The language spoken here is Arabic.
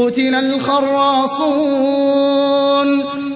قُتِلَ الْخَرَّاصُونَ